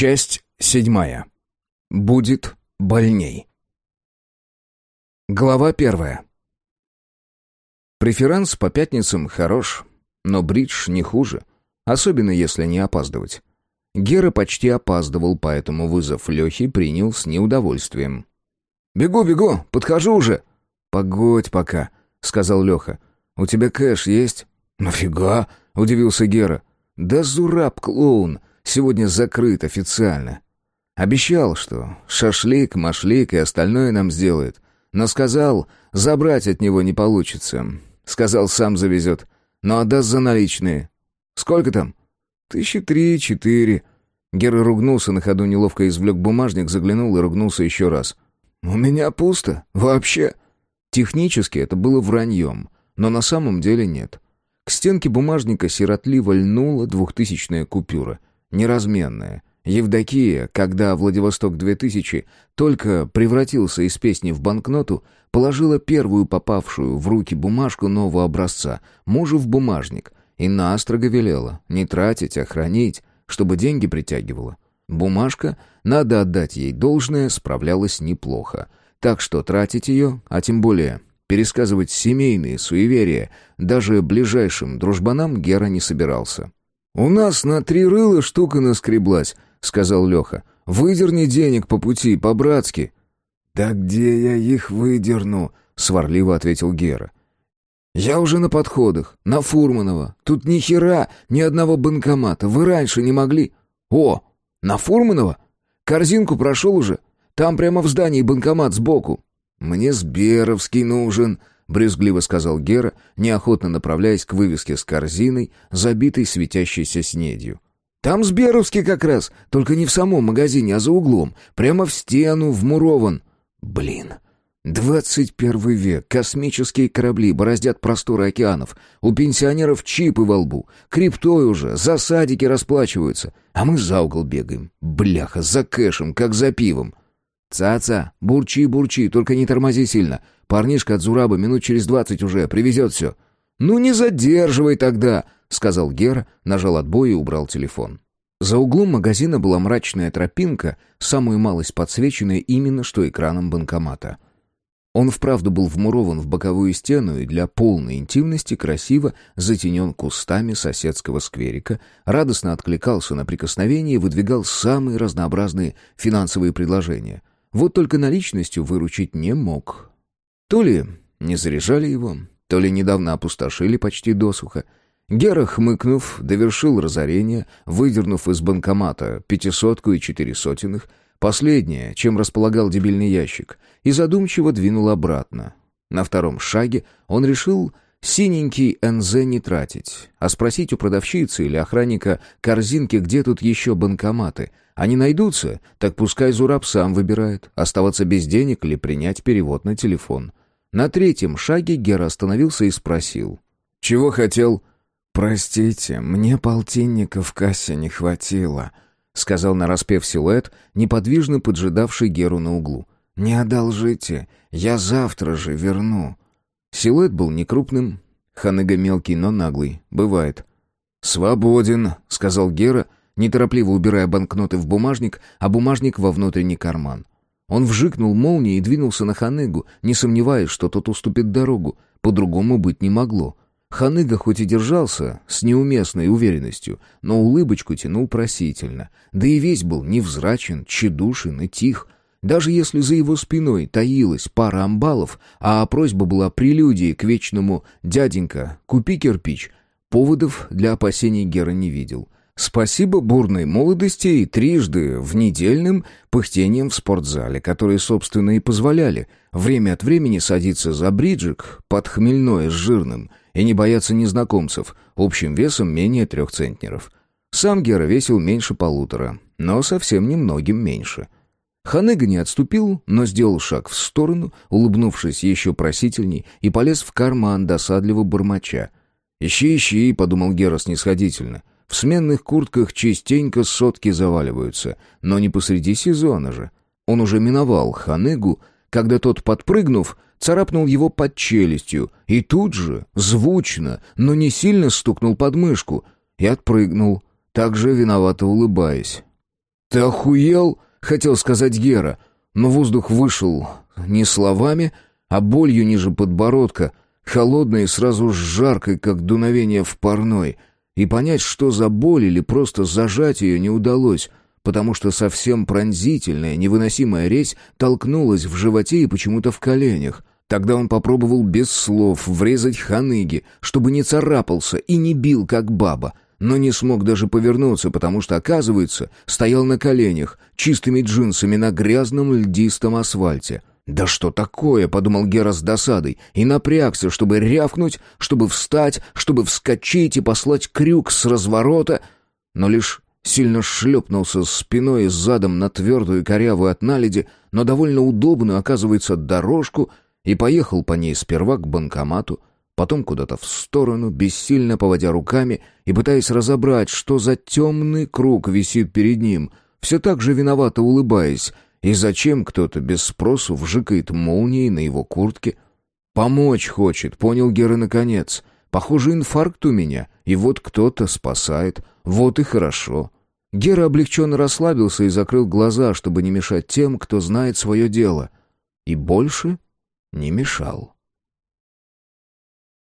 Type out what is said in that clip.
Часть седьмая. Будет больней. Глава первая. Преферанс по пятницам хорош, но бридж не хуже, особенно если не опаздывать. Гера почти опаздывал, поэтому вызов Лехи принял с неудовольствием. «Бегу, бегу, подхожу уже!» «Погодь пока», — сказал Леха. «У тебя кэш есть?» «Нафига?» — удивился Гера. «Да зураб-клоун, сегодня закрыт официально. Обещал, что шашлик, машлик и остальное нам сделает. Но сказал, забрать от него не получится. Сказал, сам завезет, но отдаст за наличные. Сколько там? Тысячи три-четыре. Гера ругнулся на ходу, неловко извлек бумажник, заглянул и ругнулся еще раз. «У меня пусто. Вообще». Технически это было враньем, но на самом деле нет. К стенке бумажника сиротливо льнула двухтысячная купюра, неразменная. Евдокия, когда Владивосток-2000 только превратился из песни в банкноту, положила первую попавшую в руки бумажку нового образца, мужу в бумажник, и настрого велела не тратить, а хранить, чтобы деньги притягивала. Бумажка, надо отдать ей должное, справлялась неплохо. Так что тратить ее, а тем более пересказывать семейные суеверия даже ближайшим дружбанам Гера не собирался. «У нас на три рыла штука наскреблась», — сказал Леха. «Выдерни денег по пути, по-братски». «Да где я их выдерну?» — сварливо ответил Гера. «Я уже на подходах, на Фурманова. Тут ни хера, ни одного банкомата. Вы раньше не могли...» «О, на Фурманова? Корзинку прошел уже. Там прямо в здании банкомат сбоку». «Мне Сберовский нужен», — брезгливо сказал Гера, неохотно направляясь к вывеске с корзиной, забитой светящейся снедью. «Там Сберовский как раз, только не в самом магазине, а за углом, прямо в стену, вмурован». «Блин, двадцать первый век, космические корабли бороздят просторы океанов, у пенсионеров чипы во лбу, криптой уже, за садики расплачиваются, а мы за угол бегаем, бляха, за кэшем, как за пивом». «Цаца, бурчи-бурчи, только не тормози сильно. Парнишка от Зураба минут через двадцать уже, привезет все». «Ну не задерживай тогда», — сказал Гера, нажал отбой и убрал телефон. За углом магазина была мрачная тропинка, самую малость подсвеченная именно что экраном банкомата. Он вправду был вмурован в боковую стену и для полной интимности красиво затенен кустами соседского скверика, радостно откликался на прикосновение и выдвигал самые разнообразные финансовые предложения. Вот только наличностью выручить не мог. То ли не заряжали его, то ли недавно опустошили почти досуха. Гера, хмыкнув, довершил разорение, выдернув из банкомата пятисотку и четыре сотенных, последнее, чем располагал дебильный ящик, и задумчиво двинул обратно. На втором шаге он решил синенький НЗ не тратить, а спросить у продавщицы или охранника корзинки, где тут еще банкоматы. Они найдутся, так пускай Зураб сам выбирает, оставаться без денег или принять перевод на телефон. На третьем шаге Гера остановился и спросил. «Чего хотел?» «Простите, мне полтинника в кассе не хватило», — сказал нараспев силуэт, неподвижно поджидавший Геру на углу. «Не одолжите, я завтра же верну». Силуэт был некрупным, ханыга мелкий, но наглый, бывает. «Свободен», — сказал Гера, неторопливо убирая банкноты в бумажник, а бумажник во внутренний карман. Он вжикнул молнией и двинулся на Ханыгу, не сомневаясь, что тот уступит дорогу. По-другому быть не могло. Ханыга хоть и держался с неуместной уверенностью, но улыбочку тянул просительно. Да и весь был невзрачен, тщедушен и тих. Даже если за его спиной таилась пара амбалов, а просьба была прелюдией к вечному «дяденька, купи кирпич», поводов для опасений Гера не видел — Спасибо бурной молодости и трижды в недельным пыхтением в спортзале, которые, собственно, и позволяли время от времени садиться за бриджик под хмельное с жирным и не бояться незнакомцев общим весом менее трех центнеров. Сам Гера весил меньше полутора, но совсем немногим меньше. Ханыга не отступил, но сделал шаг в сторону, улыбнувшись еще просительней, и полез в карман досадливо бормоча. «Ищи, ищи», — подумал Гера снисходительно. В сменных куртках частенько сотки заваливаются, но не посреди сезона же. Он уже миновал Ханыгу, когда тот, подпрыгнув, царапнул его под челюстью и тут же, звучно, но не сильно стукнул под мышку и отпрыгнул, также виновато улыбаясь. «Ты охуел?» — хотел сказать Гера, но воздух вышел не словами, а болью ниже подбородка, холодной и сразу жаркой, как дуновение в парной. И понять, что за боль или просто зажать ее не удалось, потому что совсем пронзительная, невыносимая резь толкнулась в животе и почему-то в коленях. Тогда он попробовал без слов врезать ханыги, чтобы не царапался и не бил, как баба, но не смог даже повернуться, потому что, оказывается, стоял на коленях, чистыми джинсами на грязном льдистом асфальте. «Да что такое?» — подумал Гера с досадой, и напрягся, чтобы рявкнуть, чтобы встать, чтобы вскочить и послать крюк с разворота, но лишь сильно шлепнулся спиной и задом на твердую корявую от наледи, но довольно удобную, оказывается, дорожку — и поехал по ней сперва к банкомату, потом куда-то в сторону, бессильно поводя руками и пытаясь разобрать, что за темный круг висит перед ним, все так же виновато улыбаясь, и зачем кто-то без спросу вжикает молнией на его куртке. «Помочь хочет», — понял Гера наконец. «Похоже, инфаркт у меня, и вот кто-то спасает. Вот и хорошо». Гера облегченно расслабился и закрыл глаза, чтобы не мешать тем, кто знает свое дело. И больше не мешал.